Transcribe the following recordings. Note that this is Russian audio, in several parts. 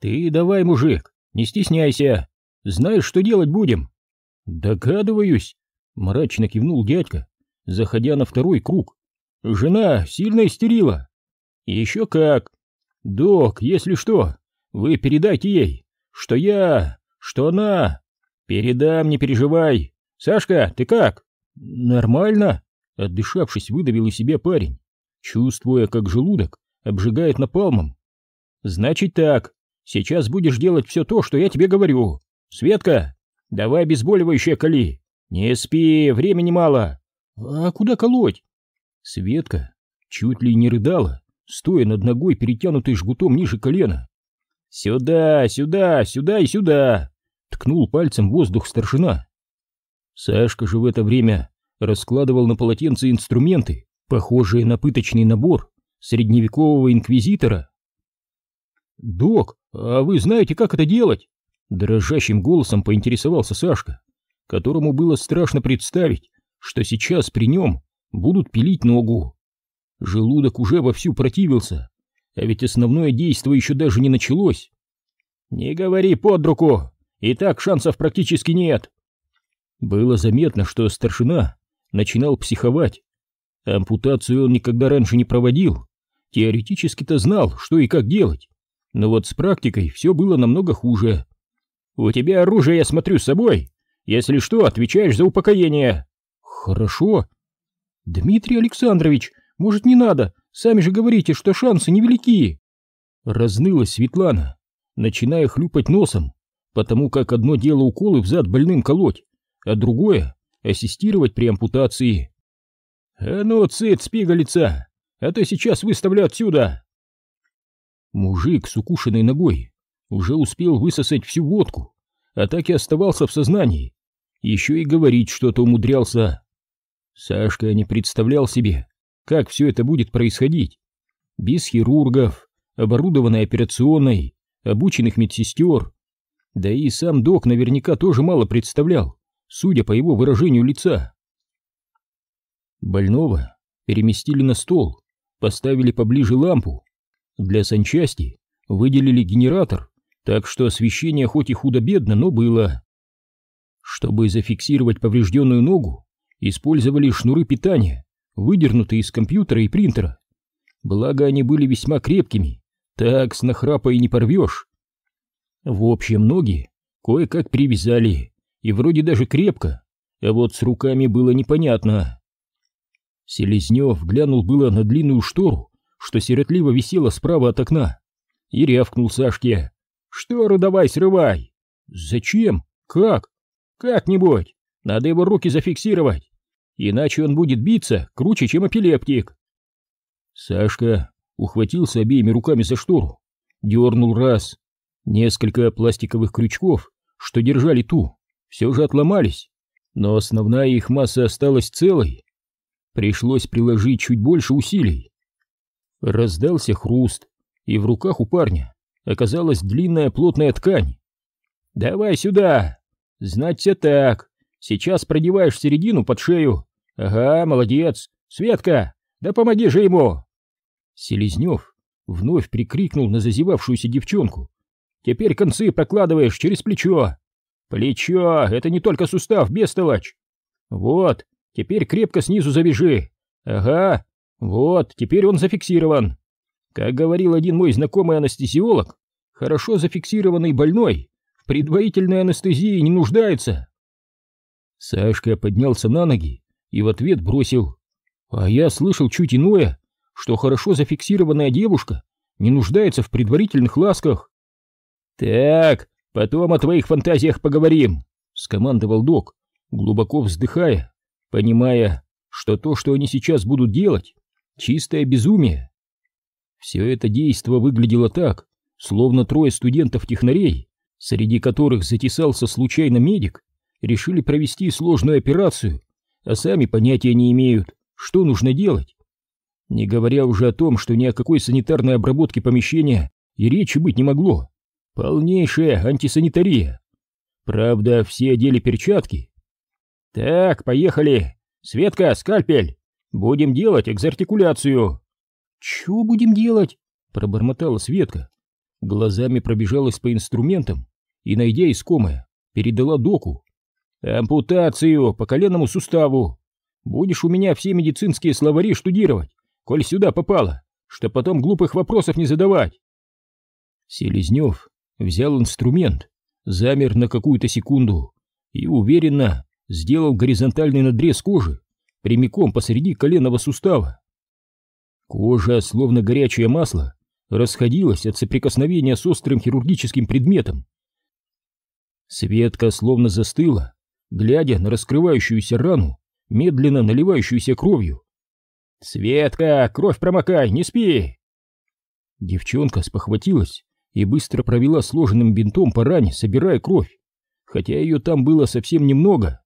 Ты давай, мужик, не стесняйся. Знаешь, что делать будем? Догадываюсь, мрачно кивнул дядька, заходя на второй круг. Жена сильно истерила. Еще как. Док, если что, вы передайте ей, что я, что она. Передам, не переживай. Сашка, ты как? Нормально, отдышавшись, выдавил из себя парень, чувствуя, как желудок обжигает напалмом. Значит так, сейчас будешь делать все то, что я тебе говорю. Светка, давай обезболивающее коли. Не спи, времени мало. А куда колоть? Светка чуть ли не рыдала, стоя над ногой, перетянутой жгутом ниже колена. «Сюда, сюда, сюда и сюда!» — ткнул пальцем воздух старшина. Сашка же в это время раскладывал на полотенце инструменты, похожие на пыточный набор средневекового инквизитора. «Док, а вы знаете, как это делать?» Дрожащим голосом поинтересовался Сашка, которому было страшно представить, что сейчас при нем будут пилить ногу. Желудок уже вовсю противился, а ведь основное действо еще даже не началось. «Не говори под руку, и так шансов практически нет». Было заметно, что старшина начинал психовать. Ампутацию он никогда раньше не проводил, теоретически-то знал, что и как делать, но вот с практикой все было намного хуже. «У тебя оружие, я смотрю, с собой. Если что, отвечаешь за упокоение». «Хорошо». «Дмитрий Александрович, может, не надо? Сами же говорите, что шансы невелики!» Разнылась Светлана, начиная хлюпать носом, потому как одно дело уколы в зад больным колоть, а другое — ассистировать при ампутации. «А ну, цыц, спигалица, а то сейчас выставлю отсюда!» Мужик с укушенной ногой уже успел высосать всю водку, а так и оставался в сознании, еще и говорить что-то умудрялся. Сашка не представлял себе, как все это будет происходить. Без хирургов, оборудованной операционной, обученных медсестер. Да и сам док наверняка тоже мало представлял, судя по его выражению лица. Больного переместили на стол, поставили поближе лампу. Для санчасти выделили генератор, так что освещение хоть и худо-бедно, но было. Чтобы зафиксировать поврежденную ногу, использовали шнуры питания, выдернутые из компьютера и принтера. Благо они были весьма крепкими, так с нахрапа и не порвешь. В общем, ноги кое-как привязали, и вроде даже крепко, а вот с руками было непонятно. Селезнев глянул было на длинную штору, что сиротливо висела справа от окна, и рявкнул Сашке. «Штору давай срывай!» «Зачем? Как?» «Как-нибудь! Надо его руки зафиксировать!» иначе он будет биться круче, чем эпилептик. Сашка ухватился обеими руками за штору, дернул раз. Несколько пластиковых крючков, что держали ту, все же отломались, но основная их масса осталась целой. Пришлось приложить чуть больше усилий. Раздался хруст, и в руках у парня оказалась длинная плотная ткань. «Давай сюда! Знать все так! Сейчас продеваешь середину под шею, «Ага, молодец! Светка, да помоги же ему!» Селезнев вновь прикрикнул на зазевавшуюся девчонку. «Теперь концы прокладываешь через плечо!» «Плечо — это не только сустав, бестолочь!» «Вот, теперь крепко снизу завяжи!» «Ага, вот, теперь он зафиксирован!» Как говорил один мой знакомый анестезиолог, хорошо зафиксированный больной в предварительной анестезии не нуждается. Сашка поднялся на ноги и в ответ бросил. А я слышал чуть иное, что хорошо зафиксированная девушка не нуждается в предварительных ласках. Так, потом о твоих фантазиях поговорим, скомандовал док, глубоко вздыхая, понимая, что то, что они сейчас будут делать, чистое безумие. Все это действо выглядело так, словно трое студентов-технарей, среди которых затесался случайно медик, решили провести сложную операцию а сами понятия не имеют, что нужно делать. Не говоря уже о том, что ни о какой санитарной обработке помещения и речи быть не могло. Полнейшая антисанитария. Правда, все одели перчатки. Так, поехали. Светка, скальпель. Будем делать экзартикуляцию. Чего будем делать? Пробормотала Светка. глазами пробежалась по инструментам и, найдя искомое, передала доку. «Ампутацию по коленному суставу. Будешь у меня все медицинские словари штудировать, коль сюда попало, что потом глупых вопросов не задавать». Селезнев взял инструмент, замер на какую-то секунду и уверенно сделал горизонтальный надрез кожи прямиком посреди коленного сустава. Кожа, словно горячее масло, расходилась от соприкосновения с острым хирургическим предметом. Светка словно застыла, глядя на раскрывающуюся рану, медленно наливающуюся кровью. «Светка, кровь промокай, не спи!» Девчонка спохватилась и быстро провела сложенным бинтом по ране, собирая кровь, хотя ее там было совсем немного.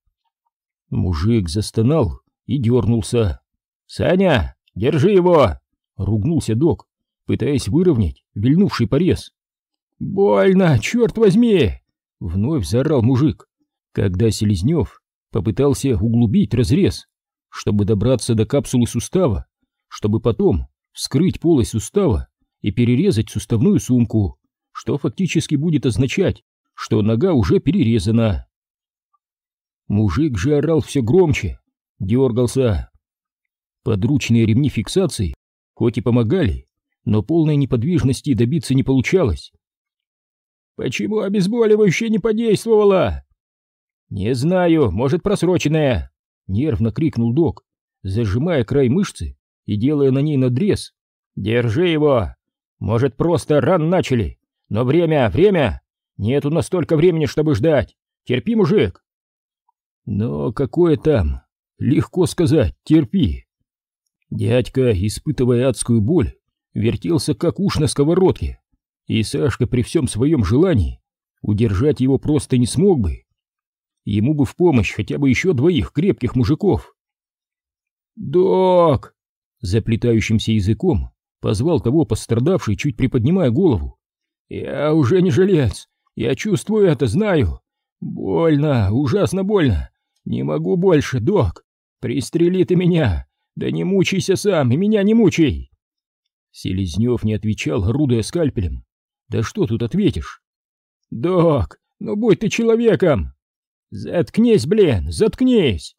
Мужик застонал и дернулся. «Саня, держи его!» — ругнулся док, пытаясь выровнять вильнувший порез. «Больно, черт возьми!» — вновь заорал мужик, когда Селезнев попытался углубить разрез, чтобы добраться до капсулы сустава, чтобы потом вскрыть полость сустава и перерезать суставную сумку, что фактически будет означать, что нога уже перерезана. Мужик же орал все громче, дергался. Подручные ремни фиксации хоть и помогали, но полной неподвижности добиться не получалось. «Почему обезболивающее не подействовало?» «Не знаю, может, просроченное!» — нервно крикнул док, зажимая край мышцы и делая на ней надрез. «Держи его! Может, просто ран начали, но время, время! Нету настолько времени, чтобы ждать! Терпи, мужик!» «Но какое там? Легко сказать, терпи!» Дядька, испытывая адскую боль, вертелся как уж на сковородке, и Сашка при всем своем желании удержать его просто не смог бы. Ему бы в помощь хотя бы еще двоих крепких мужиков. «Док!» — заплетающимся языком позвал того пострадавший, чуть приподнимая голову. «Я уже не жилец, я чувствую это, знаю. Больно, ужасно больно. Не могу больше, док. Пристрели ты меня, да не мучайся сам и меня не мучай!» Селезнев не отвечал, орудуя скальпелем. «Да что тут ответишь?» «Док, ну будь ты человеком!» «Заткнись, блин, заткнись!»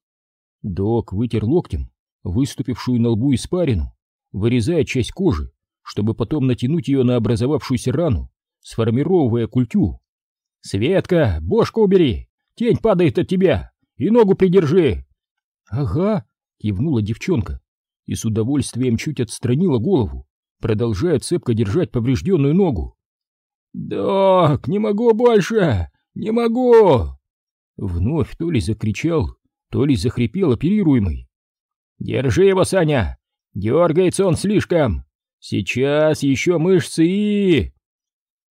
Док вытер локтем выступившую на лбу испарину, вырезая часть кожи, чтобы потом натянуть ее на образовавшуюся рану, сформировывая культю. «Светка, бошку убери! Тень падает от тебя! И ногу придержи!» «Ага!» — кивнула девчонка и с удовольствием чуть отстранила голову, продолжая цепко держать поврежденную ногу. «Док, не могу больше! Не могу!» Вновь то ли закричал, то ли захрипел оперируемый. «Держи его, Саня! Дергается он слишком! Сейчас еще мышцы и...»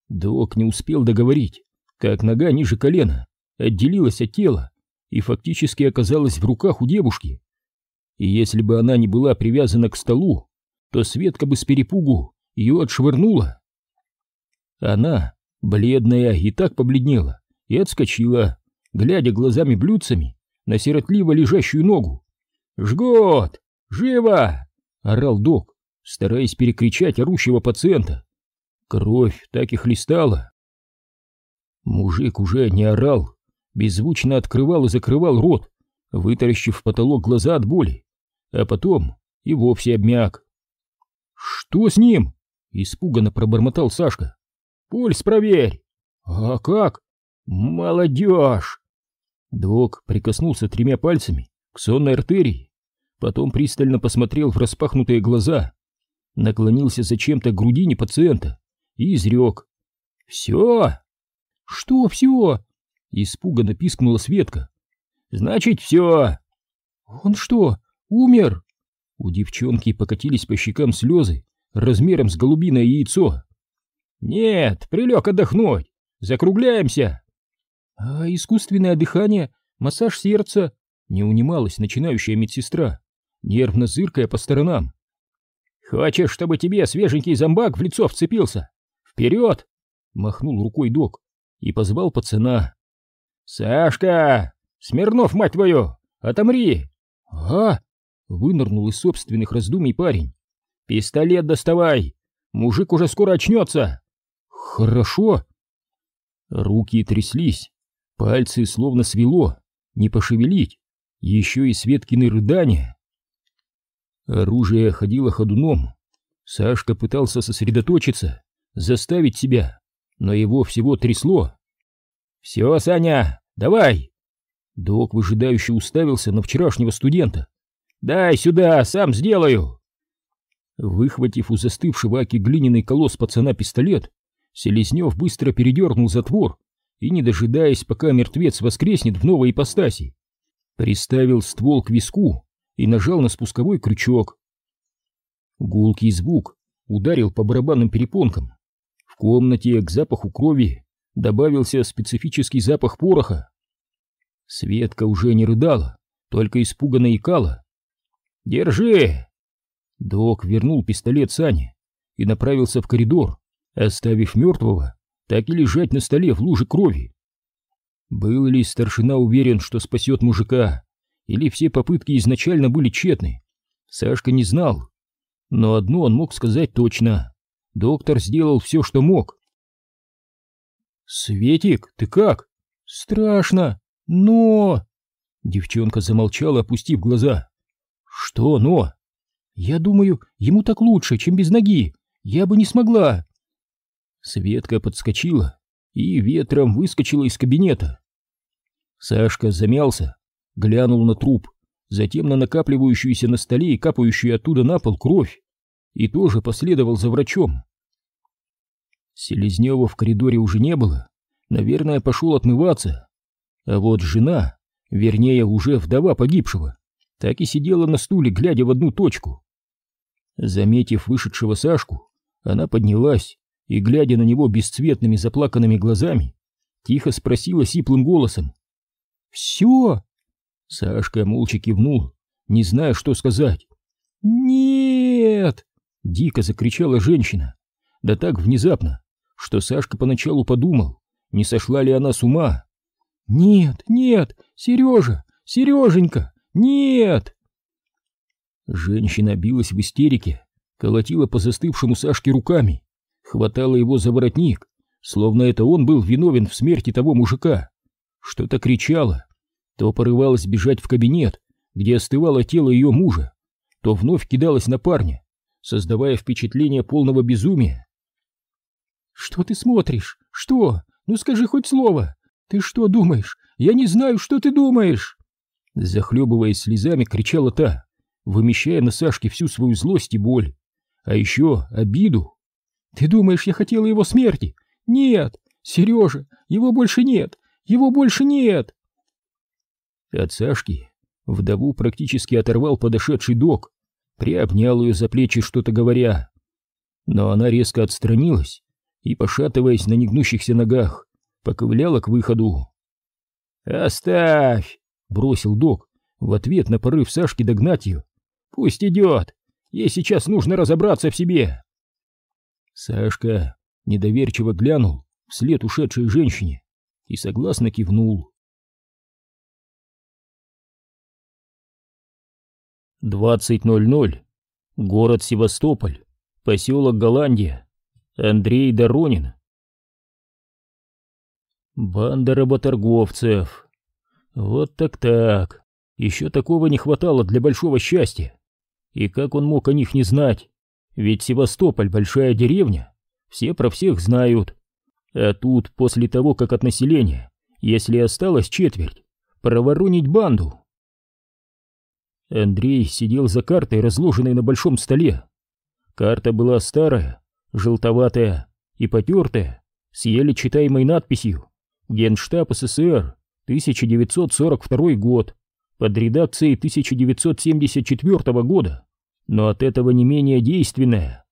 Док не успел договорить, как нога ниже колена отделилась от тела и фактически оказалась в руках у девушки. И если бы она не была привязана к столу, то Светка бы с перепугу ее отшвырнула. Она, бледная, и так побледнела, и отскочила, глядя глазами-блюдцами на сиротливо лежащую ногу. «Жгот! Живо!» — орал док, стараясь перекричать орущего пациента. Кровь так и хлестала. Мужик уже не орал, беззвучно открывал и закрывал рот, вытаращив в потолок глаза от боли, а потом и вовсе обмяк. «Что с ним?» — испуганно пробормотал Сашка. «Пульс проверь!» «А как?» «Молодежь!» Док прикоснулся тремя пальцами к сонной артерии, потом пристально посмотрел в распахнутые глаза, наклонился зачем-то к грудине пациента и изрек. «Все!» «Что все?» — испуганно пискнула Светка. «Значит, все!» «Он что, умер?» У девчонки покатились по щекам слезы размером с голубиное яйцо. «Нет, прилег отдохнуть! Закругляемся!» «А искусственное дыхание, массаж сердца?» Не унималась начинающая медсестра, нервно зыркая по сторонам. «Хочешь, чтобы тебе свеженький зомбак в лицо вцепился? Вперед!» — махнул рукой док и позвал пацана. «Сашка! Смирнов, мать твою! Отомри!» «А?» — вынырнул из собственных раздумий парень. «Пистолет доставай! Мужик уже скоро очнется!» Хорошо. Руки тряслись, пальцы словно свело, не пошевелить, еще и Светкины рыдания. Оружие ходило ходуном. Сашка пытался сосредоточиться, заставить себя, но его всего трясло. «Все, Саня, давай!» Док выжидающе уставился на вчерашнего студента. «Дай сюда, сам сделаю!» Выхватив у застывшего Аки глиняный колосс пацана пистолет, Селезнев быстро передернул затвор и, не дожидаясь, пока мертвец воскреснет в новой ипостаси, приставил ствол к виску и нажал на спусковой крючок. Гулкий звук ударил по барабанным перепонкам. В комнате к запаху крови добавился специфический запах пороха. Светка уже не рыдала, только испуганно икала. «Держи!» Док вернул пистолет Сане и направился в коридор, оставив мертвого так и лежать на столе в луже крови. Был ли старшина уверен, что спасет мужика, или все попытки изначально были тщетны? Сашка не знал. Но одно он мог сказать точно. Доктор сделал все, что мог. «Светик, ты как?» «Страшно, но...» Девчонка замолчала, опустив глаза. «Что «но»?» «Я думаю, ему так лучше, чем без ноги. Я бы не смогла». Светка подскочила и ветром выскочила из кабинета. Сашка замялся, глянул на труп, затем на накапливающуюся на столе и капающую оттуда на пол кровь, и тоже последовал за врачом. Селезнева в коридоре уже не было, наверное, пошел отмываться. А вот жена, вернее, уже вдова погибшего, так и сидела на стуле, глядя в одну точку. Заметив вышедшего Сашку, она поднялась и, глядя на него бесцветными заплаканными глазами, тихо спросила сиплым голосом. «Все?» Сашка молча кивнул, не зная, что сказать. «Нет!» — дико закричала женщина. Да так внезапно, что Сашка поначалу подумал, не сошла ли она с ума. «Нет, нет, Сережа, Сереженька, нет!» Женщина билась в истерике, колотила по застывшему Сашке руками, хватала его за воротник, словно это он был виновен в смерти того мужика. Что-то кричала, то порывалась бежать в кабинет, где остывало тело ее мужа, то вновь кидалась на парня, создавая впечатление полного безумия. «Что ты смотришь? Что? Ну скажи хоть слово! Ты что думаешь? Я не знаю, что ты думаешь!» Захлебываясь слезами, кричала та, вымещая на Сашке всю свою злость и боль, а еще обиду. «Ты думаешь, я хотела его смерти? Нет! Сережа, его больше нет! Его больше нет!» От Сашки вдову практически оторвал подошедший док, приобнял ее за плечи, что-то говоря. Но она резко отстранилась и, пошатываясь на негнущихся ногах, поковыляла к выходу. «Оставь!» — бросил док в ответ на порыв Сашки догнать ее. «Пусть идет! Ей сейчас нужно разобраться в себе!» Сашка недоверчиво глянул вслед ушедшей женщине и согласно кивнул. 20.00. Город Севастополь. Поселок Голландия. Андрей Доронин. Банда работорговцев. Вот так-так. Еще такого не хватало для большого счастья. И как он мог о них не знать? Ведь Севастополь большая деревня. Все про всех знают. А тут, после того, как от населения, если осталось четверть, проворонить банду. Андрей сидел за картой, разложенной на большом столе. Карта была старая, желтоватая и потертая, с еле читаемой надписью «Генштаб СССР, 1942 год», под редакцией 1974 года, но от этого не менее действенная.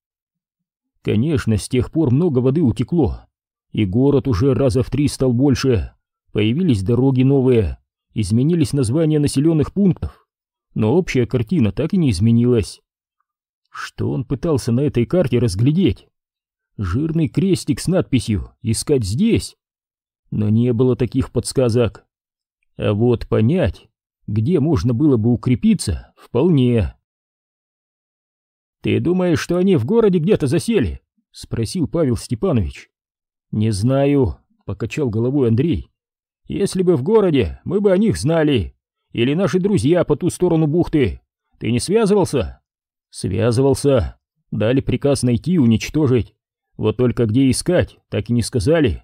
Конечно, с тех пор много воды утекло, и город уже раза в три стал больше, появились дороги новые, изменились названия населенных пунктов но общая картина так и не изменилась. Что он пытался на этой карте разглядеть? Жирный крестик с надписью «Искать здесь». Но не было таких подсказок. А вот понять, где можно было бы укрепиться, вполне. «Ты думаешь, что они в городе где-то засели?» — спросил Павел Степанович. Не знаю, покачал головой Андрей. Если бы в городе, мы бы о них знали. Или наши друзья по ту сторону бухты. Ты не связывался? Связывался. Дали приказ найти и уничтожить. Вот только где искать, так и не сказали.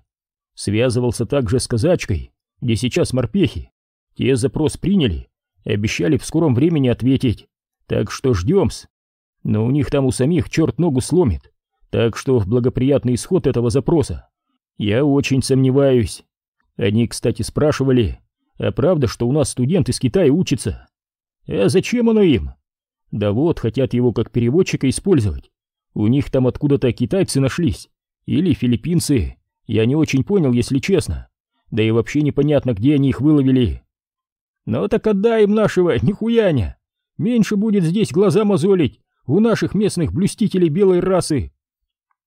Связывался также с казачкой, где сейчас морпехи. Те запрос приняли и обещали в скором времени ответить. Так что ждем-с. Но у них там у самих черт ногу сломит. Так что в благоприятный исход этого запроса я очень сомневаюсь. Они, кстати, спрашивали, а правда, что у нас студент из Китая учится? А зачем оно им? Да вот, хотят его как переводчика использовать. У них там откуда-то китайцы нашлись. Или филиппинцы. Я не очень понял, если честно. Да и вообще непонятно, где они их выловили. Ну так отдай им нашего, нихуяня. Меньше будет здесь глаза мозолить у наших местных блюстителей белой расы.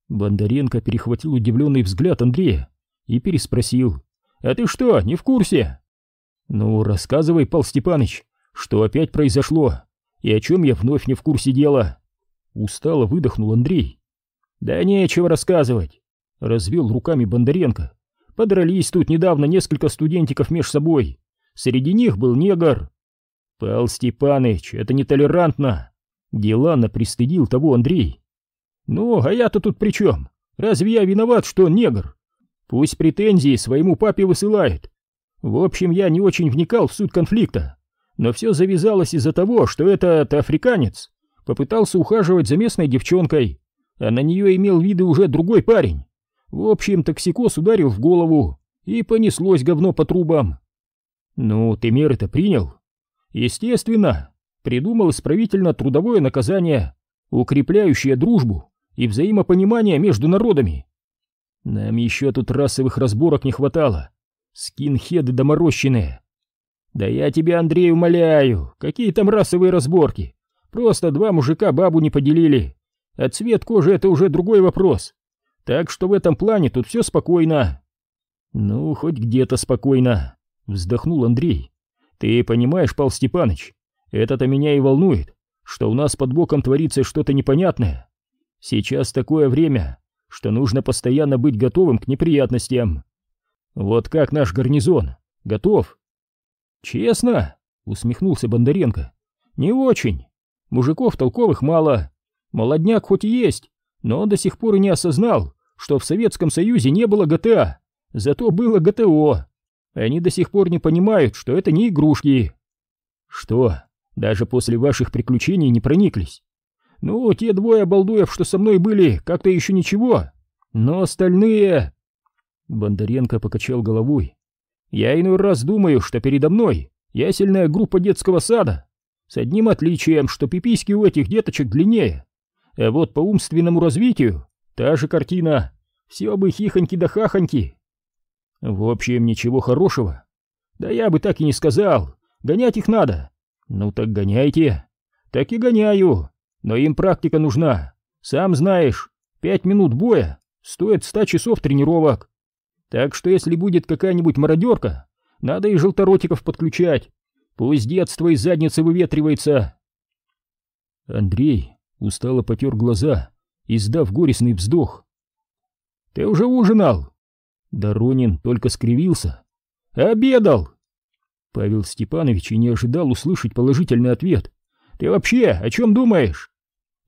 Бондаренко перехватил удивленный взгляд Андрея и переспросил. «А ты что, не в курсе?» «Ну, рассказывай, Пал Степаныч, что опять произошло и о чем я вновь не в курсе дела?» Устало выдохнул Андрей. «Да нечего рассказывать», — развел руками Бондаренко. «Подрались тут недавно несколько студентиков меж собой. Среди них был негр». «Пал Степаныч, это нетолерантно!» Деланно пристыдил того Андрей. «Ну, а я-то тут при чем? Разве я виноват, что он негр? Пусть претензии своему папе высылает. В общем, я не очень вникал в суть конфликта, но все завязалось из-за того, что этот африканец попытался ухаживать за местной девчонкой, а на нее имел виды уже другой парень. В общем, токсикоз ударил в голову, и понеслось говно по трубам. Ну, ты меры-то принял? Естественно, придумал исправительно-трудовое наказание, укрепляющее дружбу и взаимопонимание между народами. Нам еще тут расовых разборок не хватало. Скинхеды доморощенные. Да я тебя, Андрей, умоляю, какие там расовые разборки? Просто два мужика бабу не поделили. А цвет кожи это уже другой вопрос. Так что в этом плане тут все спокойно. Ну, хоть где-то спокойно, вздохнул Андрей. Ты понимаешь, Пал Степаныч, это-то меня и волнует, что у нас под боком творится что-то непонятное. Сейчас такое время, что нужно постоянно быть готовым к неприятностям. Вот как наш гарнизон? Готов? Честно? Усмехнулся Бондаренко. Не очень. Мужиков толковых мало. Молодняк хоть и есть, но он до сих пор и не осознал, что в Советском Союзе не было ГТА, зато было ГТО. Они до сих пор не понимают, что это не игрушки. Что, даже после ваших приключений не прониклись? Ну, те двое обалдуев, что со мной были, как-то еще ничего. Но остальные... Бондаренко покачал головой. Я иной раз думаю, что передо мной ясельная группа детского сада. С одним отличием, что пиписьки у этих деточек длиннее. А вот по умственному развитию та же картина. Все бы хихоньки да хахоньки. В общем, ничего хорошего. Да я бы так и не сказал. Гонять их надо. Ну так гоняйте. Так и гоняю. Но им практика нужна. Сам знаешь, пять минут боя стоит ста часов тренировок. Так что если будет какая-нибудь мародерка, надо и желторотиков подключать. Пусть детство из задницы выветривается. Андрей устало потер глаза, издав горестный вздох. «Ты уже ужинал?» Доронин только скривился. «Обедал!» Павел Степанович и не ожидал услышать положительный ответ. «Ты вообще о чем думаешь?»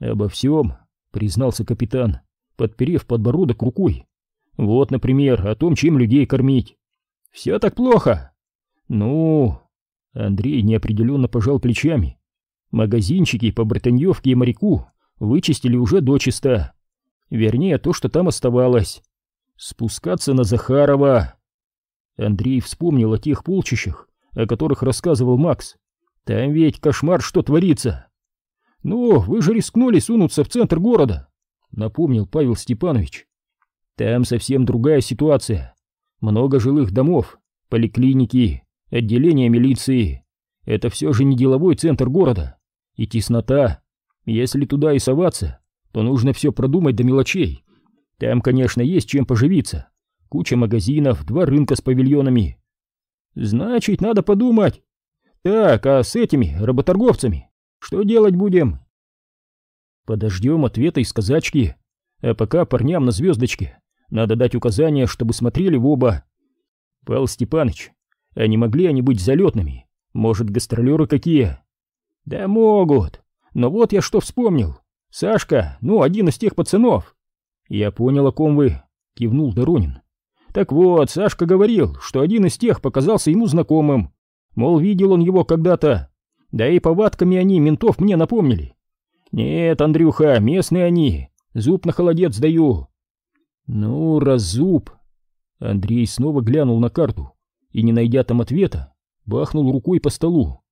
«Обо всем», — признался капитан, подперев подбородок рукой. «Вот, например, о том, чем людей кормить». «Все так плохо?» «Ну...» Андрей неопределенно пожал плечами. «Магазинчики по Братаньевке и моряку вычистили уже дочисто. Вернее, то, что там оставалось. Спускаться на Захарова...» Андрей вспомнил о тех полчищах, о которых рассказывал Макс. «Там ведь кошмар, что творится!» «Ну, вы же рискнули сунуться в центр города», — напомнил Павел Степанович. «Там совсем другая ситуация. Много жилых домов, поликлиники, отделения милиции. Это все же не деловой центр города. И теснота. Если туда и соваться, то нужно все продумать до мелочей. Там, конечно, есть чем поживиться. Куча магазинов, два рынка с павильонами. Значит, надо подумать. Так, а с этими работорговцами что делать будем? Подождем ответа из казачки, а пока парням на звездочке Надо дать указание, чтобы смотрели в оба. Павел Степаныч, а не могли они быть залетными? Может, гастролеры какие? Да могут. Но вот я что вспомнил. Сашка, ну, один из тех пацанов. Я понял, о ком вы, кивнул Доронин. Так вот, Сашка говорил, что один из тех показался ему знакомым. Мол, видел он его когда-то. Да и повадками они ментов мне напомнили. Нет, Андрюха, местные они. Зуб на холодец даю. Ну, раз зуб. Андрей снова глянул на карту и, не найдя там ответа, бахнул рукой по столу.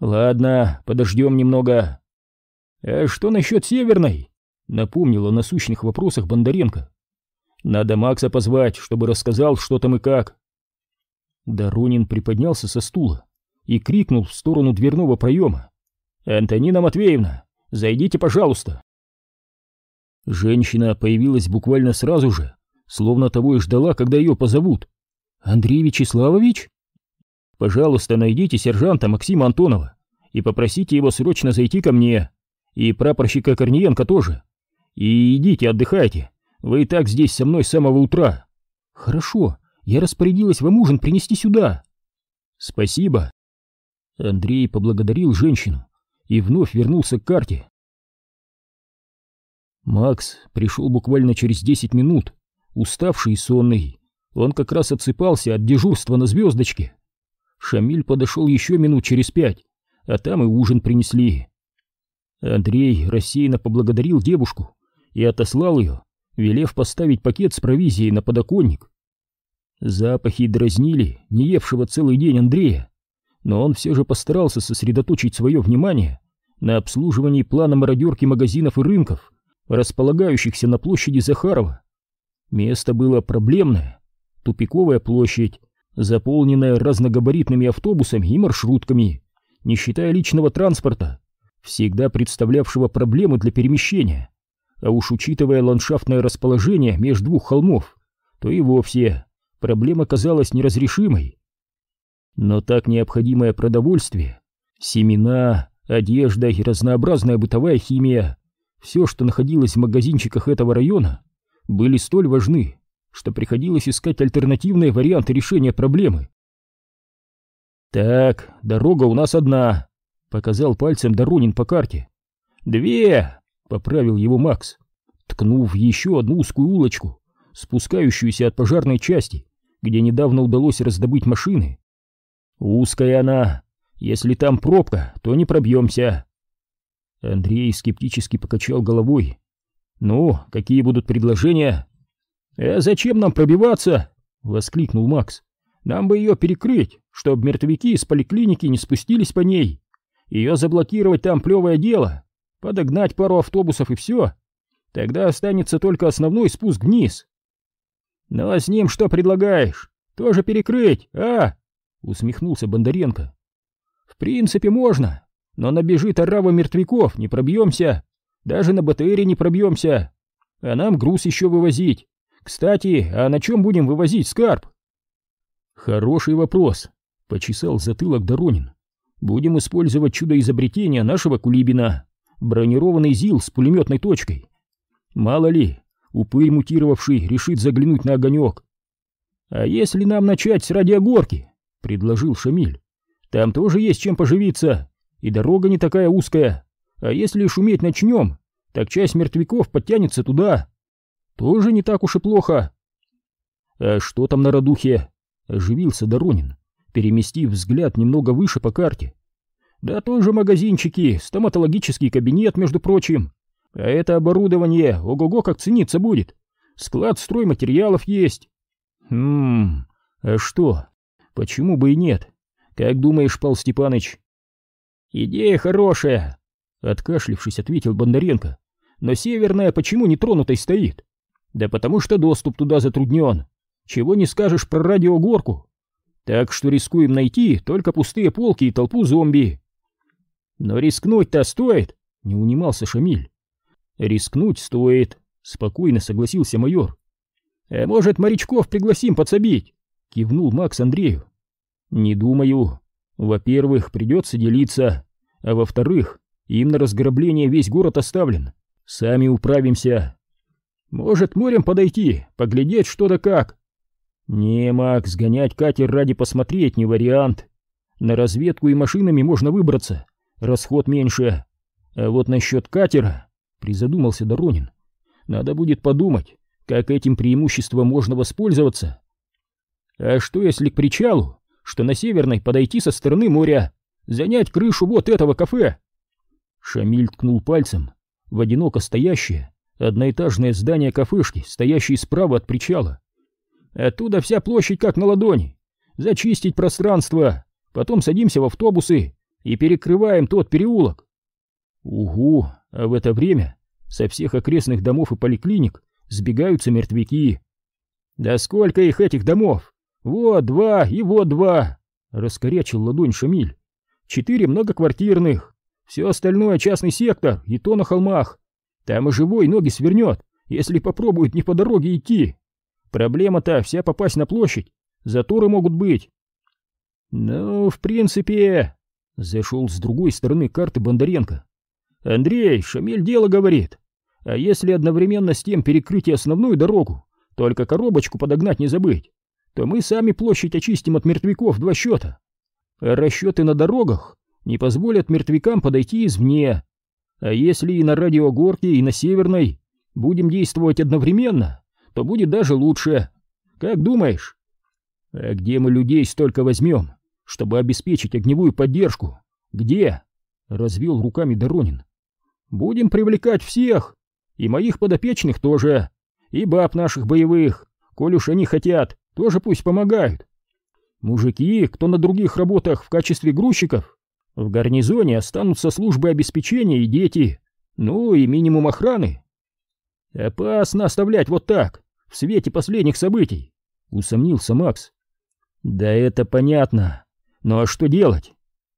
Ладно, подождем немного. А что насчет Северной? Напомнил о насущных вопросах Бондаренко. Надо Макса позвать, чтобы рассказал, что там и как. Доронин приподнялся со стула и крикнул в сторону дверного проема. «Антонина Матвеевна, зайдите, пожалуйста!» Женщина появилась буквально сразу же, словно того и ждала, когда ее позовут. «Андрей Вячеславович?» «Пожалуйста, найдите сержанта Максима Антонова и попросите его срочно зайти ко мне, и прапорщика Корниенко тоже. И идите, отдыхайте, вы и так здесь со мной с самого утра». «Хорошо, я распорядилась вам ужин принести сюда». «Спасибо». Андрей поблагодарил женщину и вновь вернулся к карте. Макс пришел буквально через десять минут, уставший и сонный. Он как раз отсыпался от дежурства на звездочке. Шамиль подошел еще минут через пять, а там и ужин принесли. Андрей рассеянно поблагодарил девушку и отослал ее, велев поставить пакет с провизией на подоконник. Запахи дразнили не евшего целый день Андрея, но он все же постарался сосредоточить свое внимание на обслуживании плана мародерки магазинов и рынков, располагающихся на площади Захарова. Место было проблемное, тупиковая площадь, заполненная разногабаритными автобусами и маршрутками, не считая личного транспорта, всегда представлявшего проблемы для перемещения. А уж учитывая ландшафтное расположение между двух холмов, то и вовсе проблема казалась неразрешимой. Но так необходимое продовольствие, семена, одежда и разнообразная бытовая химия все, что находилось в магазинчиках этого района, были столь важны, что приходилось искать альтернативные варианты решения проблемы. «Так, дорога у нас одна», — показал пальцем Доронин по карте. «Две!» — поправил его Макс, ткнув еще одну узкую улочку, спускающуюся от пожарной части, где недавно удалось раздобыть машины. «Узкая она. Если там пробка, то не пробьемся. Андрей скептически покачал головой. «Ну, какие будут предложения?» «Э, зачем нам пробиваться?» — воскликнул Макс. «Нам бы ее перекрыть, чтобы мертвяки из поликлиники не спустились по ней. Ее заблокировать там плевое дело, подогнать пару автобусов и все. Тогда останется только основной спуск вниз». «Ну а с ним что предлагаешь? Тоже перекрыть, а?» — усмехнулся Бондаренко. «В принципе, можно, но набежит орава мертвяков, не пробьемся. Даже на БТРе не пробьемся. А нам груз еще вывозить. Кстати, а на чем будем вывозить скарб? Хороший вопрос, почесал затылок Доронин. Будем использовать чудо изобретения нашего Кулибина. Бронированный ЗИЛ с пулеметной точкой. Мало ли, упырь мутировавший решит заглянуть на огонек. А если нам начать с радиогорки? Предложил Шамиль. Там тоже есть чем поживиться и дорога не такая узкая. А если шуметь начнем, так часть мертвяков подтянется туда. Тоже не так уж и плохо. А что там на радухе? Оживился Доронин, переместив взгляд немного выше по карте. Да тоже магазинчики, стоматологический кабинет, между прочим. А это оборудование, ого-го, как цениться будет. Склад стройматериалов есть. Хм, а что? Почему бы и нет? Как думаешь, Пал Степаныч, «Идея хорошая», — откашлившись, ответил Бондаренко. «Но северная почему не тронутой стоит? Да потому что доступ туда затруднен. Чего не скажешь про радиогорку. Так что рискуем найти только пустые полки и толпу зомби». «Но рискнуть-то стоит», — не унимался Шамиль. «Рискнуть стоит», — спокойно согласился майор. «А может, морячков пригласим подсобить?» — кивнул Макс Андрею. «Не думаю. Во-первых, придется делиться, а во-вторых, им на разграбление весь город оставлен. Сами управимся. Может, морем подойти, поглядеть что да как? Не, Макс, гонять катер ради посмотреть не вариант. На разведку и машинами можно выбраться, расход меньше. А вот насчет катера, призадумался Доронин, надо будет подумать, как этим преимуществом можно воспользоваться. А что если к причалу, что на северной, подойти со стороны моря, занять крышу вот этого кафе? Шамиль ткнул пальцем в одиноко стоящее одноэтажное здание кафешки, стоящее справа от причала. Оттуда вся площадь как на ладони. Зачистить пространство, потом садимся в автобусы и перекрываем тот переулок. Угу, а в это время со всех окрестных домов и поликлиник сбегаются мертвяки. Да сколько их этих домов? Вот два и вот два, раскорячил ладонь Шамиль. Четыре многоквартирных, все остальное частный сектор и то на холмах. Там и живой ноги свернет, если попробует не по дороге идти. Проблема-то вся попасть на площадь, заторы могут быть. Ну, в принципе, зашел с другой стороны карты Бондаренко. Андрей, Шамиль дело говорит. А если одновременно с тем перекрыть основную дорогу, только коробочку подогнать не забыть, то мы сами площадь очистим от мертвяков два счета. А расчеты на дорогах не позволят мертвякам подойти извне. А если и на радиогорке, и на Северной будем действовать одновременно, то будет даже лучше. Как думаешь? А где мы людей столько возьмем, чтобы обеспечить огневую поддержку? Где? Развел руками Доронин. Будем привлекать всех, и моих подопечных тоже, и баб наших боевых, коль уж они хотят, тоже пусть помогают. Мужики, кто на других работах в качестве грузчиков, в гарнизоне останутся службы обеспечения и дети, ну и минимум охраны. Опасно оставлять вот так, в свете последних событий, усомнился Макс. Да это понятно. Ну а что делать?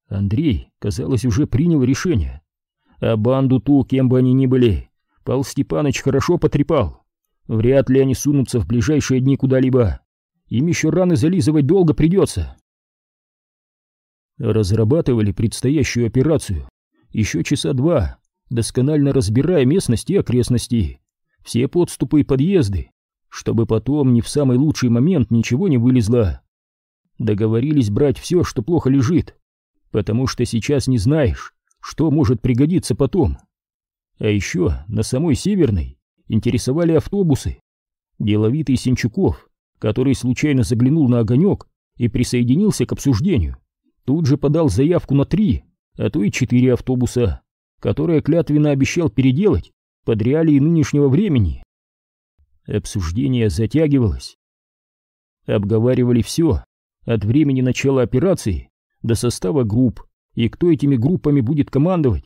Андрей, казалось, уже принял решение. А банду ту, кем бы они ни были, Пал Степаныч хорошо потрепал. Вряд ли они сунутся в ближайшие дни куда-либо. Им еще раны зализывать долго придется. Разрабатывали предстоящую операцию еще часа два, досконально разбирая местность и окрестности, все подступы и подъезды, чтобы потом ни в самый лучший момент ничего не вылезло. Договорились брать все, что плохо лежит, потому что сейчас не знаешь, что может пригодиться потом. А еще на самой Северной интересовали автобусы. Деловитый Сенчуков, который случайно заглянул на огонек и присоединился к обсуждению, тут же подал заявку на три, а то и четыре автобуса, которые клятвенно обещал переделать под реалии нынешнего времени. Обсуждение затягивалось. Обговаривали все, от времени начала операции до состава групп и кто этими группами будет командовать.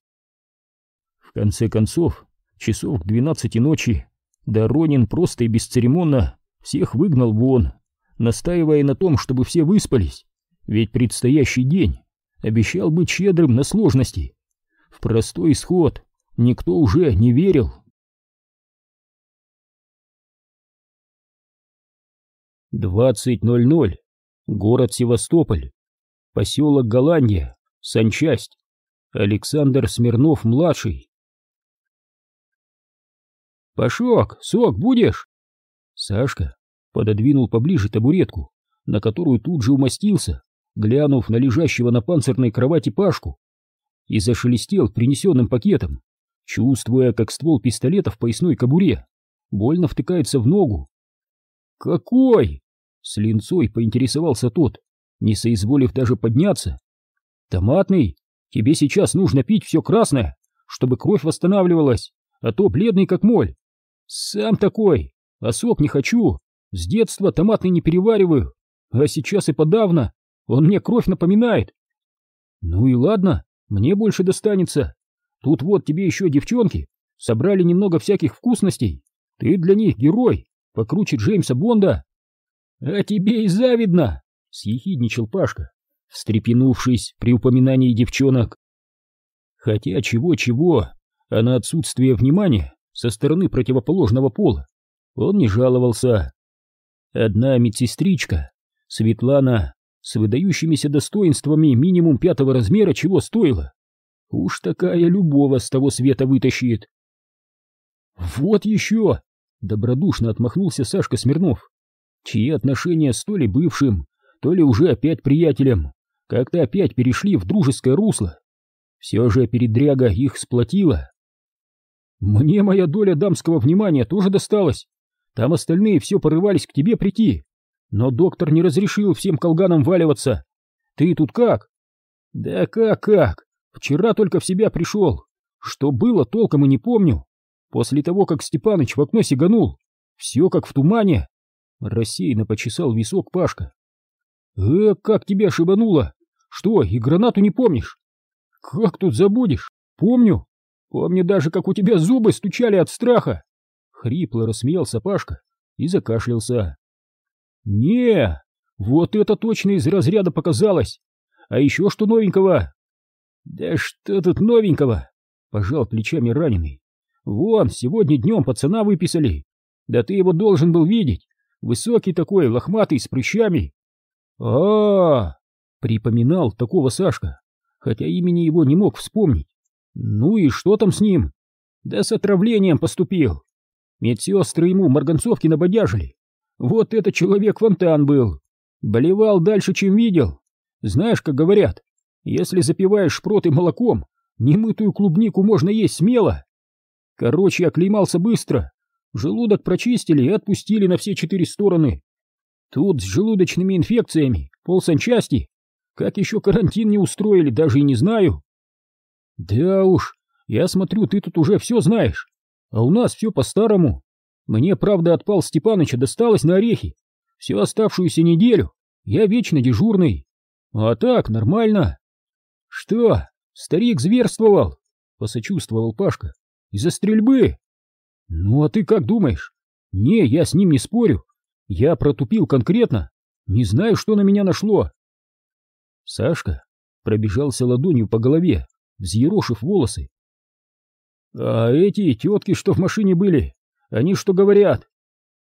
В конце концов, часов к двенадцати ночи, Доронин просто и бесцеремонно всех выгнал вон, настаивая на том, чтобы все выспались, ведь предстоящий день обещал быть щедрым на сложности. В простой исход никто уже не верил. Двадцать ноль ноль. Город Севастополь. Поселок Голландия. Санчасть. Александр Смирнов-младший. «Пашок, сок будешь?» Сашка пододвинул поближе табуретку, на которую тут же умостился, глянув на лежащего на панцирной кровати Пашку, и зашелестел принесенным пакетом, чувствуя, как ствол пистолета в поясной кобуре больно втыкается в ногу. «Какой?» — с линцой поинтересовался тот, не соизволив даже подняться. «Томатный, тебе сейчас нужно пить все красное, чтобы кровь восстанавливалась, а то бледный как моль. Сам такой, а сок не хочу. С детства томатный не перевариваю, а сейчас и подавно. Он мне кровь напоминает. Ну и ладно, мне больше достанется. Тут вот тебе еще девчонки собрали немного всяких вкусностей. Ты для них герой, покруче Джеймса Бонда. А тебе и завидно, съехидничал Пашка, встрепенувшись при упоминании девчонок. Хотя чего-чего, а на отсутствие внимания со стороны противоположного пола, он не жаловался. Одна медсестричка, Светлана, с выдающимися достоинствами минимум пятого размера, чего стоила. Уж такая любого с того света вытащит. Вот еще! Добродушно отмахнулся Сашка Смирнов, чьи отношения с то ли бывшим, то ли уже опять приятелем, как-то опять перешли в дружеское русло. Все же передряга их сплотила. Мне моя доля дамского внимания тоже досталась. Там остальные все порывались к тебе прийти. Но доктор не разрешил всем колганам валиваться. Ты тут как? Да как-как? Вчера только в себя пришел. Что было, толком и не помню. После того, как Степаныч в окно сиганул, все как в тумане. Рассеянно почесал висок Пашка. Э, как тебя шибануло? Что, и гранату не помнишь? Как тут забудешь? Помню. Помню даже, как у тебя зубы стучали от страха. Хрипло рассмеялся Пашка и закашлялся. Не, вот это точно из разряда показалось. А еще что новенького? Да что тут новенького? Пожал плечами раненый. Вон, сегодня днем пацана выписали. Да ты его должен был видеть. Высокий такой, лохматый, с прыщами. а, -а, -а припоминал такого Сашка, хотя имени его не мог вспомнить. Ну и что там с ним? Да с отравлением поступил. Медсестры ему марганцовки набодяжили. Вот это человек-фонтан был. Болевал дальше, чем видел. Знаешь, как говорят, если запиваешь шпроты молоком, немытую клубнику можно есть смело. Короче, оклеймался быстро. Желудок прочистили и отпустили на все четыре стороны. Тут с желудочными инфекциями, полсанчасти. Как еще карантин не устроили, даже и не знаю. Да уж, я смотрю, ты тут уже все знаешь. А у нас все по-старому. Мне, правда, от Пал Степаныча досталось на орехи. Всю оставшуюся неделю я вечно дежурный. А так, нормально. Что, старик зверствовал? Посочувствовал Пашка. Из-за стрельбы? Ну, а ты как думаешь? Не, я с ним не спорю. Я протупил конкретно. Не знаю, что на меня нашло. Сашка пробежался ладонью по голове, взъерошив волосы. А эти тетки, что в машине были, они что говорят?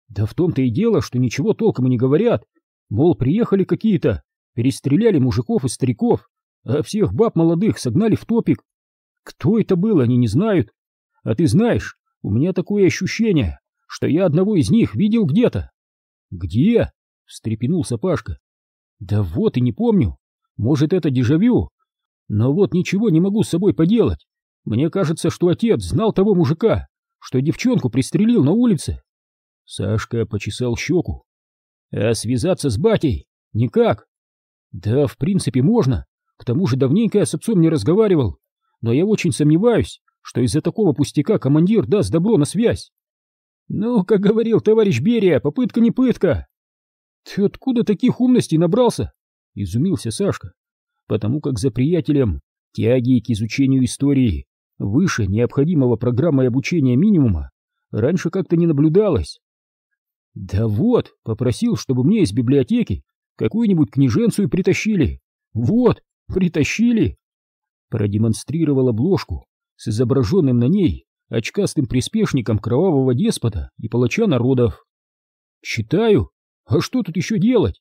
Да в том-то и дело, что ничего толком не говорят. Мол, приехали какие-то, перестреляли мужиков и стариков, а всех баб молодых согнали в топик. Кто это был, они не знают. А ты знаешь, у меня такое ощущение, что я одного из них видел где-то. Где? встрепенулся Пашка. Да вот и не помню. Может, это дежавю? Но вот ничего не могу с собой поделать. Мне кажется, что отец знал того мужика, что девчонку пристрелил на улице. Сашка почесал щеку. А связаться с батей? Никак. Да, в принципе, можно. К тому же давненько я с отцом не разговаривал. Но я очень сомневаюсь, что из-за такого пустяка командир даст добро на связь. Ну, как говорил товарищ Берия, попытка не пытка. Ты откуда таких умностей набрался? Изумился Сашка, потому как за приятелем тяги к изучению истории выше необходимого программой обучения минимума раньше как-то не наблюдалось. Да вот, попросил, чтобы мне из библиотеки какую-нибудь книженцию притащили. Вот, притащили. Продемонстрировал обложку с изображенным на ней очкастым приспешником кровавого деспота и палача народов. Читаю. А что тут еще делать?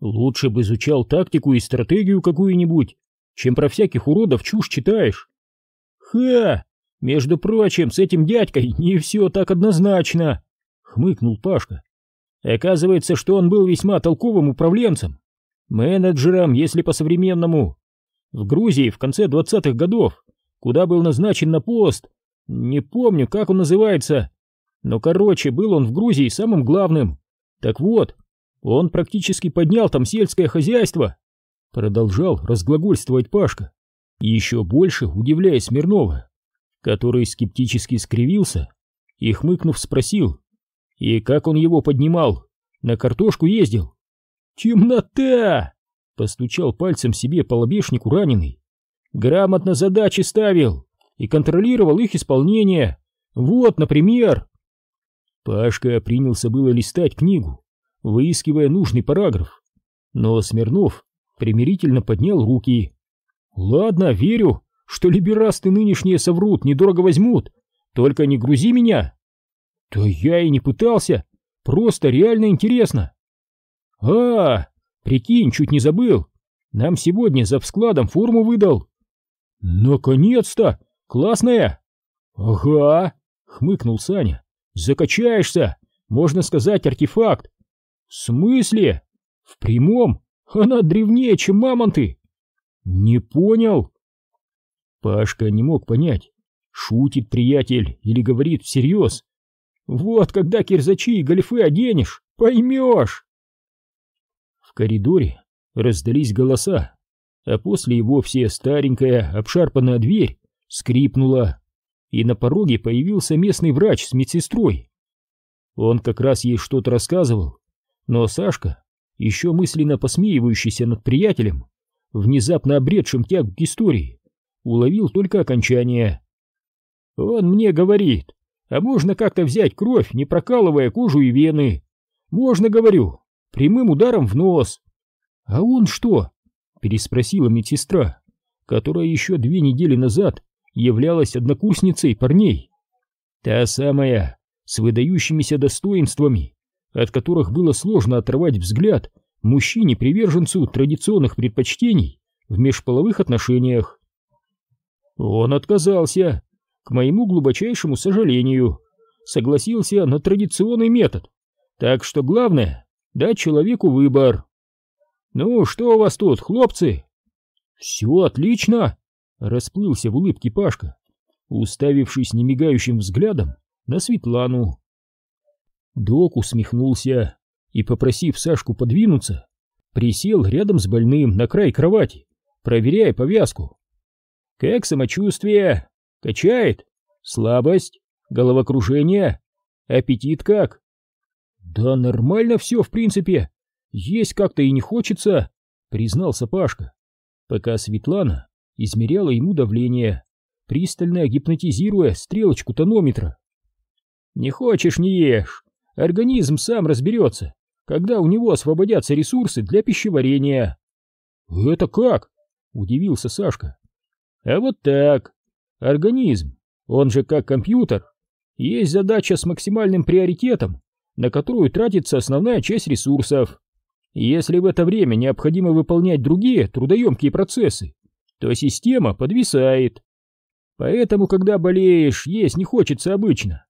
Лучше бы изучал тактику и стратегию какую-нибудь, чем про всяких уродов чушь читаешь. Ха! Между прочим, с этим дядькой не все так однозначно, хмыкнул Пашка. Оказывается, что он был весьма толковым управленцем, менеджером, если по-современному. В Грузии в конце двадцатых годов, куда был назначен на пост, не помню, как он называется, но, короче, был он в Грузии самым главным. Так вот, он практически поднял там сельское хозяйство. Продолжал разглагольствовать Пашка, еще больше удивляя Смирнова, который скептически скривился и, хмыкнув, спросил, и как он его поднимал, на картошку ездил. «Темнота!» — постучал пальцем себе по лобешнику раненый. «Грамотно задачи ставил и контролировал их исполнение. Вот, например...» Пашка принялся было листать книгу, выискивая нужный параграф. Но Смирнов примирительно поднял руки. «Ладно, верю, что либерасты нынешние соврут, недорого возьмут, только не грузи меня!» «Да я и не пытался, просто реально интересно!» «А, прикинь, чуть не забыл, нам сегодня за складом форму выдал!» «Наконец-то! Классная!» Ага, хмыкнул Саня. Закачаешься, можно сказать, артефакт. В смысле? В прямом? Она древнее, чем мамонты. Не понял. Пашка не мог понять, шутит приятель или говорит всерьез. Вот когда кирзачи и галифы оденешь, поймешь. В коридоре раздались голоса, а после и вовсе старенькая обшарпанная дверь скрипнула, и на пороге появился местный врач с медсестрой. Он как раз ей что-то рассказывал, но Сашка, еще мысленно посмеивающийся над приятелем, внезапно обретшим тягу к истории, уловил только окончание. Он мне говорит, а можно как-то взять кровь, не прокалывая кожу и вены. Можно, говорю, прямым ударом в нос. А он что? Переспросила медсестра, которая еще две недели назад являлась однокурсницей парней. Та самая, с выдающимися достоинствами, от которых было сложно оторвать взгляд мужчине-приверженцу традиционных предпочтений в межполовых отношениях. Он отказался, к моему глубочайшему сожалению, согласился на традиционный метод, так что главное — дать человеку выбор. «Ну, что у вас тут, хлопцы?» «Все отлично!» — расплылся в улыбке Пашка, уставившись немигающим взглядом на Светлану. Док усмехнулся и, попросив Сашку подвинуться, присел рядом с больным на край кровати, проверяя повязку. «Как самочувствие? Качает? Слабость? Головокружение? Аппетит как?» «Да нормально все, в принципе. Есть как-то и не хочется», — признался Пашка, пока Светлана измеряла ему давление, пристально гипнотизируя стрелочку тонометра. Не хочешь — не ешь. Организм сам разберется, когда у него освободятся ресурсы для пищеварения. «Это как?» — удивился Сашка. «А вот так. Организм, он же как компьютер. Есть задача с максимальным приоритетом, на которую тратится основная часть ресурсов. Если в это время необходимо выполнять другие трудоемкие процессы, то система подвисает. Поэтому, когда болеешь, есть не хочется обычно.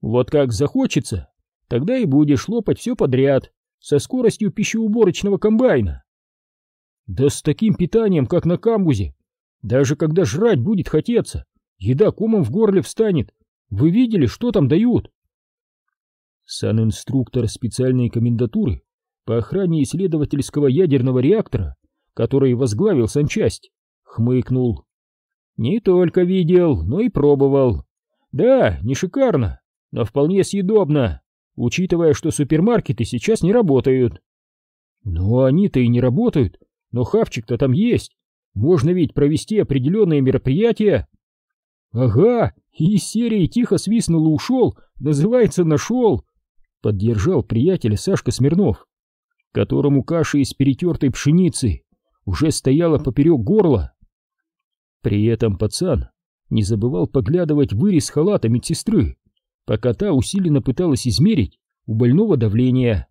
Вот как захочется, тогда и будешь лопать все подряд, со скоростью пищеуборочного комбайна. Да с таким питанием, как на камбузе, даже когда жрать будет хотеться, еда комом в горле встанет. Вы видели, что там дают? Сан-инструктор специальной комендатуры по охране исследовательского ядерного реактора, который возглавил санчасть, хмыкнул. Не только видел, но и пробовал. Да, не шикарно, но вполне съедобно, учитывая, что супермаркеты сейчас не работают. Ну, они-то и не работают, но хавчик-то там есть. Можно ведь провести определенные мероприятия. Ага, и из серии тихо свистнул и ушел, называется «нашел», поддержал приятеля Сашка Смирнов, которому каша из перетертой пшеницы уже стояла поперек горла. При этом пацан не забывал поглядывать вырез халата медсестры, пока та усиленно пыталась измерить у больного давление.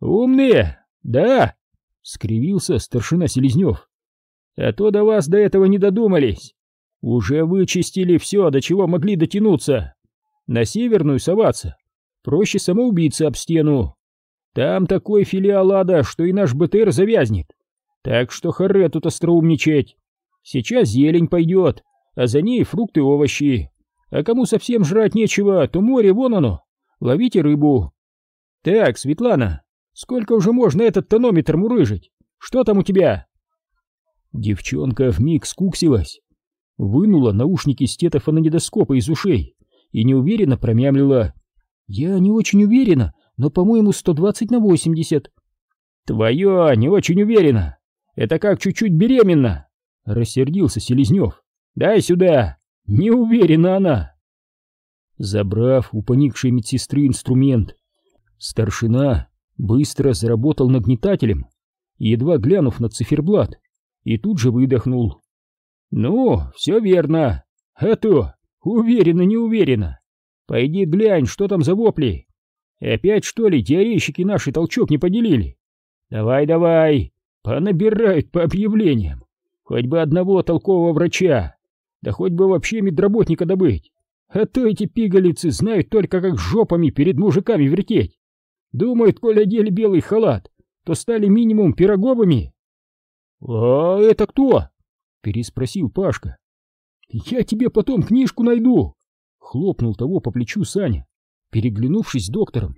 «Умные, да!» — скривился старшина Селезнев. «А то до вас до этого не додумались. Уже вычистили все, до чего могли дотянуться. На северную соваться. Проще самоубийца об стену. Там такой филиал ада, что и наш БТР завязнет. Так что харе тут остроумничать. Сейчас зелень пойдет, а за ней фрукты и овощи. А кому совсем жрать нечего, то море вон оно. Ловите рыбу. Так, Светлана, сколько уже можно этот тонометр мурыжить? Что там у тебя? Девчонка вмиг скуксилась, вынула наушники стетофонодедоскопа из ушей и неуверенно промямлила. «Я не очень уверена, но, по-моему, 120 на 80». «Твое не очень уверена. Это как чуть-чуть беременна», — рассердился Селезнев. «Дай сюда». Не уверена она. Забрав у поникшей медсестры инструмент, старшина быстро заработал нагнетателем, едва глянув на циферблат, и тут же выдохнул. «Ну, все верно. А то, уверена, не уверена. Пойди глянь, что там за вопли. Опять, что ли, диарейщики наши толчок не поделили? Давай, давай, понабирают по объявлениям. Хоть бы одного толкового врача. Да хоть бы вообще медработника добыть. А то эти пигалицы знают только, как жопами перед мужиками вертеть. Думают, коль одели белый халат, то стали минимум пироговыми. — А это кто? — переспросил Пашка. — Я тебе потом книжку найду, — хлопнул того по плечу Саня, переглянувшись с доктором.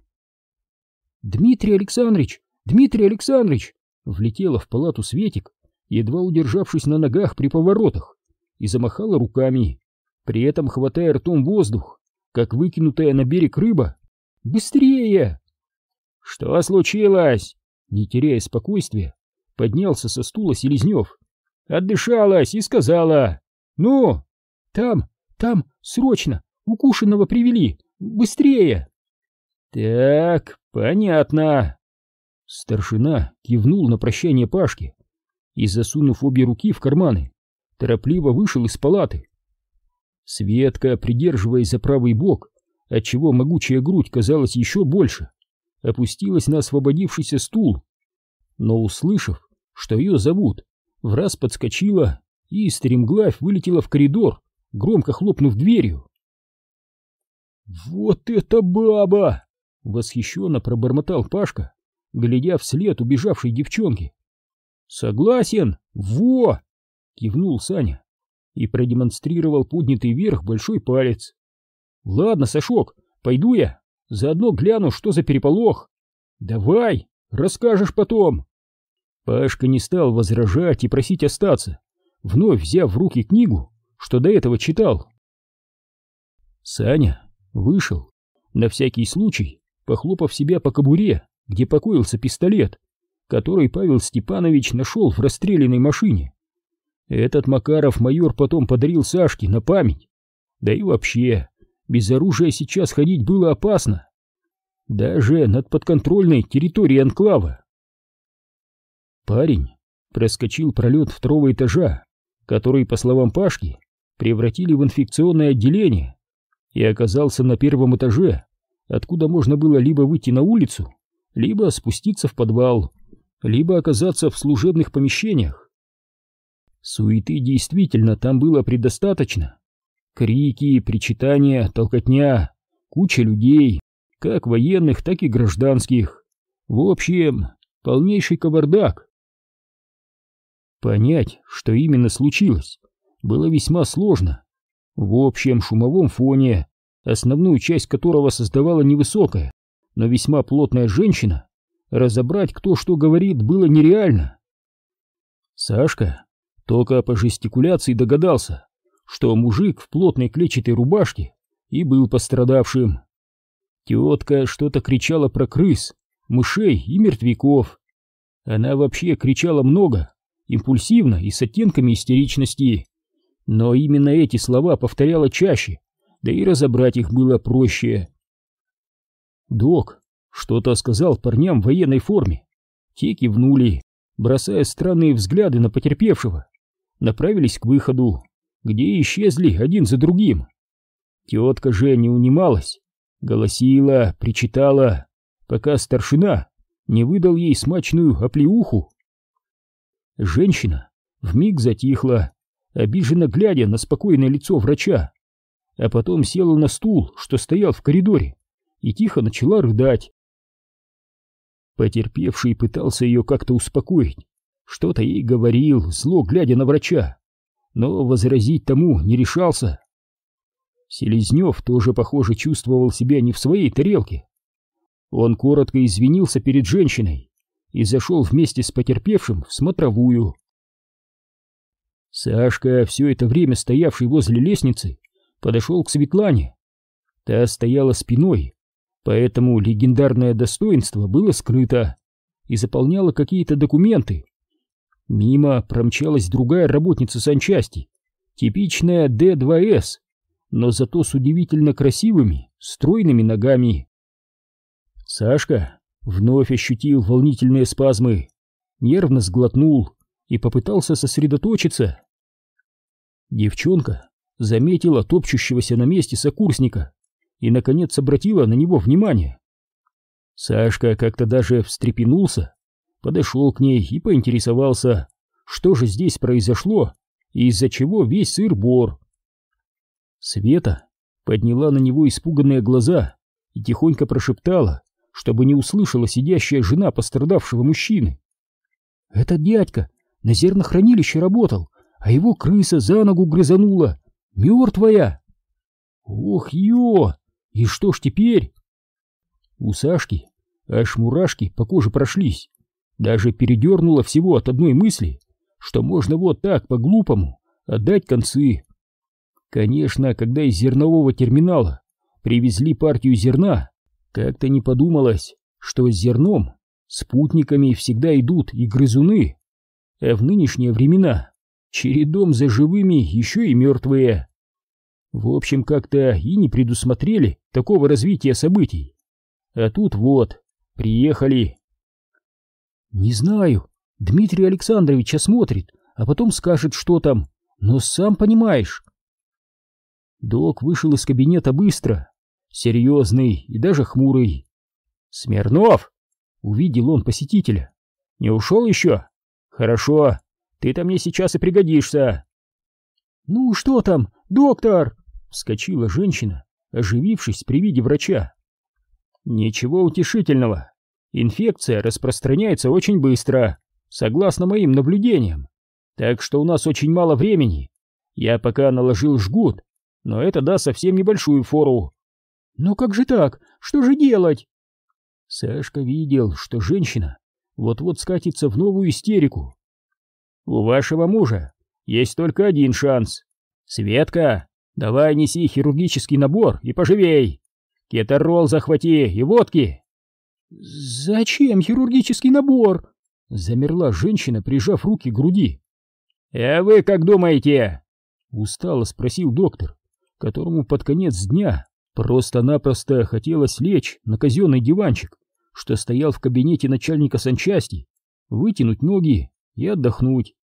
— Дмитрий Александрович! Дмитрий Александрович! — влетела в палату Светик, едва удержавшись на ногах при поворотах, и замахала руками, при этом хватая ртом воздух, как выкинутая на берег рыба. «Быстрее!» «Что случилось?» Не теряя спокойствия, поднялся со стула Селезнев. «Отдышалась и сказала. Ну, там, там, срочно, укушенного привели, быстрее!» «Так, понятно». Старшина кивнул на прощание Пашке и, засунув обе руки в карманы, торопливо вышел из палаты. Светка, придерживаясь за правый бок, отчего могучая грудь казалась еще больше, опустилась на освободившийся стул, но, услышав, что ее зовут, в раз подскочила и, стремглавь, вылетела в коридор, громко хлопнув дверью. «Вот это баба!» — восхищенно пробормотал Пашка, глядя вслед убежавшей девчонки. «Согласен! Во!» — кивнул Саня и продемонстрировал поднятый вверх большой палец. «Ладно, Сашок, пойду я, заодно гляну, что за переполох. Давай, расскажешь потом». Пашка не стал возражать и просить остаться, вновь взяв в руки книгу, что до этого читал. Саня вышел, на всякий случай, похлопав себя по кобуре, где покоился пистолет, который Павел Степанович нашел в расстрелянной машине. Этот Макаров майор потом подарил Сашке на память. Да и вообще, без оружия сейчас ходить было опасно. Даже над подконтрольной территорией анклава. Парень проскочил пролет второго этажа, который, по словам Пашки, превратили в инфекционное отделение, и оказался на первом этаже, откуда можно было либо выйти на улицу, либо спуститься в подвал, либо оказаться в служебных помещениях. Суеты действительно там было предостаточно. Крики, причитания, толкотня, куча людей, как военных, так и гражданских. В общем, полнейший кавардак. Понять, что именно случилось, было весьма сложно. В общем шумовом фоне, основную часть которого создавала невысокая, но весьма плотная женщина, разобрать, кто что говорит, было нереально. Сашка только по жестикуляции догадался, что мужик в плотной клетчатой рубашке и был пострадавшим. Тетка что-то кричала про крыс, мышей и мертвяков. Она вообще кричала много, импульсивно и с оттенками истеричности. Но именно эти слова повторяла чаще, да и разобрать их было проще. Док что-то сказал парням в военной форме. Те кивнули, бросая странные взгляды на потерпевшего направились к выходу, где исчезли один за другим. Тетка же не унималась, голосила, причитала, пока старшина не выдал ей смачную оплеуху. Женщина вмиг затихла, обиженно глядя на спокойное лицо врача, а потом села на стул, что стоял в коридоре, и тихо начала рыдать. Потерпевший пытался ее как-то успокоить, что-то ей говорил, зло глядя на врача, но возразить тому не решался. Селезнев тоже, похоже, чувствовал себя не в своей тарелке. Он коротко извинился перед женщиной и зашел вместе с потерпевшим в смотровую. Сашка, все это время стоявший возле лестницы, подошел к Светлане. Та стояла спиной, поэтому легендарное достоинство было скрыто и заполняло какие-то документы, Мимо промчалась другая работница санчасти, типичная Д2С, но зато с удивительно красивыми, стройными ногами. Сашка вновь ощутил волнительные спазмы, нервно сглотнул и попытался сосредоточиться. Девчонка заметила топчущегося на месте сокурсника и, наконец, обратила на него внимание. Сашка как-то даже встрепенулся, подошел к ней и поинтересовался, что же здесь произошло и из-за чего весь сыр-бор. Света подняла на него испуганные глаза и тихонько прошептала, чтобы не услышала сидящая жена пострадавшего мужчины. «Этот дядька на зернохранилище работал, а его крыса за ногу грызанула, мертвая!» «Ох, ё! И что ж теперь?» У Сашки аж мурашки по коже прошлись, даже передернуло всего от одной мысли, что можно вот так по-глупому отдать концы. Конечно, когда из зернового терминала привезли партию зерна, как-то не подумалось, что с зерном спутниками всегда идут и грызуны, а в нынешние времена чередом за живыми еще и мертвые. В общем, как-то и не предусмотрели такого развития событий. А тут вот, приехали. Не знаю, Дмитрий Александрович осмотрит, а потом скажет, что там, но сам понимаешь. Док вышел из кабинета быстро, серьезный и даже хмурый. «Смирнов!» — увидел он посетителя. «Не ушел еще? Хорошо, ты-то мне сейчас и пригодишься!» «Ну что там, доктор?» — вскочила женщина, оживившись при виде врача. «Ничего утешительного. Инфекция распространяется очень быстро, согласно моим наблюдениям. Так что у нас очень мало времени. Я пока наложил жгут, но это даст совсем небольшую фору. Но как же так? Что же делать? Сашка видел, что женщина вот-вот скатится в новую истерику. У вашего мужа есть только один шанс. Светка, давай неси хирургический набор и поживей. Кетарол захвати и водки. Зачем хирургический набор? Замерла женщина, прижав руки к груди. «А вы как думаете?» Устало спросил доктор, которому под конец дня просто-напросто хотелось лечь на казенный диванчик, что стоял в кабинете начальника санчасти, вытянуть ноги и отдохнуть.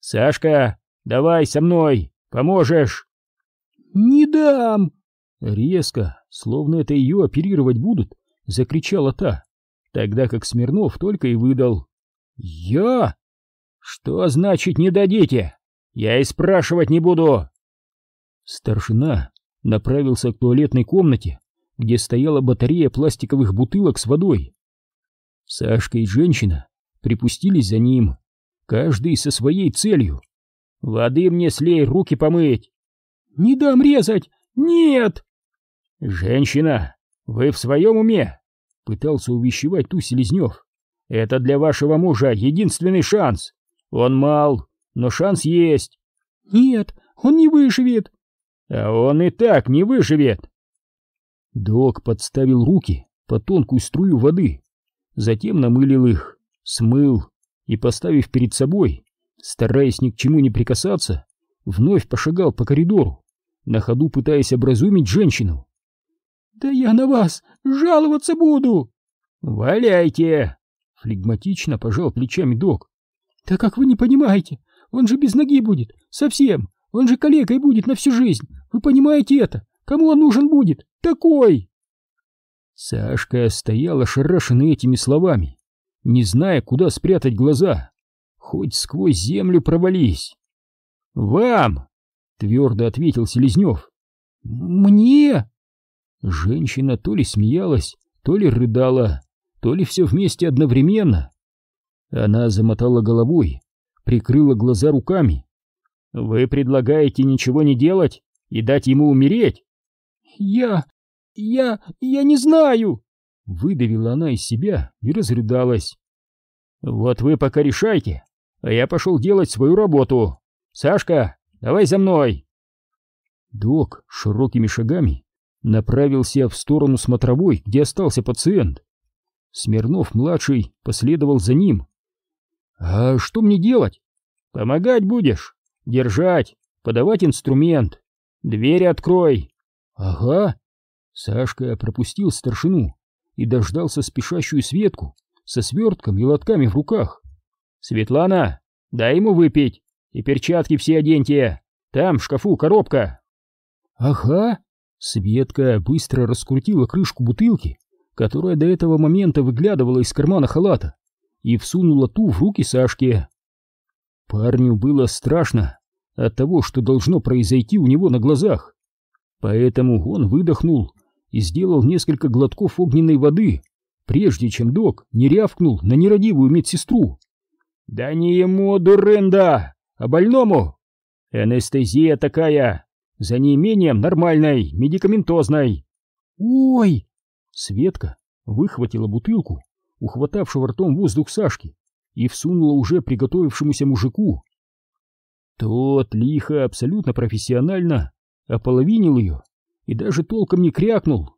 «Сашка, давай со мной, поможешь!» «Не дам!» Резко, словно это ее оперировать будут, закричала та, тогда как Смирнов только и выдал. «Я?» «Что значит не дадите? Я и спрашивать не буду!» Старшина направился к туалетной комнате, где стояла батарея пластиковых бутылок с водой. Сашка и женщина припустились за ним, каждый со своей целью. «Воды мне слей, руки помыть!» «Не дам резать! Нет!» «Женщина, вы в своем уме?» — пытался увещевать ту Селезнев. «Это для вашего мужа единственный шанс. Он мал, но шанс есть. Нет, он не выживет. А он и так не выживет. Док подставил руки по тонкую струю воды, затем намылил их, смыл и, поставив перед собой, стараясь ни к чему не прикасаться, вновь пошагал по коридору, на ходу пытаясь образумить женщину. «Да я на вас жаловаться буду!» «Валяйте!» — флегматично пожал плечами док. «Да как вы не понимаете? Он же без ноги будет, совсем. Он же калекой будет на всю жизнь. Вы понимаете это? Кому он нужен будет? Такой!» Сашка стоял ошарашенный этими словами, не зная, куда спрятать глаза. Хоть сквозь землю провались. «Вам!» — твердо ответил Селезнев. «Мне?» Женщина то ли смеялась, то ли рыдала, то ли все вместе одновременно. Она замотала головой, прикрыла глаза руками. «Вы предлагаете ничего не делать и дать ему умереть?» «Я... я... я не знаю!» Выдавила она из себя и разрыдалась. «Вот вы пока решайте, а я пошел делать свою работу. Сашка, давай за мной!» Док широкими шагами направился в сторону смотровой, где остался пациент. Смирнов-младший последовал за ним. «А что мне делать?» «Помогать будешь? Держать, подавать инструмент. Двери открой!» «Ага!» Сашка пропустил старшину и дождался спешащую Светку со свертком и лотками в руках. «Светлана, дай ему выпить и перчатки все оденьте. Там в шкафу коробка». «Ага!» Светка быстро раскрутила крышку бутылки, которая до этого момента выглядывала из кармана халата и всунула ту в руки Сашке. Парню было страшно от того, что должно произойти у него на глазах. Поэтому он выдохнул и сделал несколько глотков огненной воды, прежде чем док не рявкнул на нерадивую медсестру. «Да не ему, дурында, а больному! Анестезия такая, за неимением нормальной, медикаментозной!» «Ой!» Светка выхватила бутылку, ухватавшего ртом воздух Сашки, и всунула уже приготовившемуся мужику. Тот лихо, абсолютно профессионально ополовинил ее и даже толком не крякнул.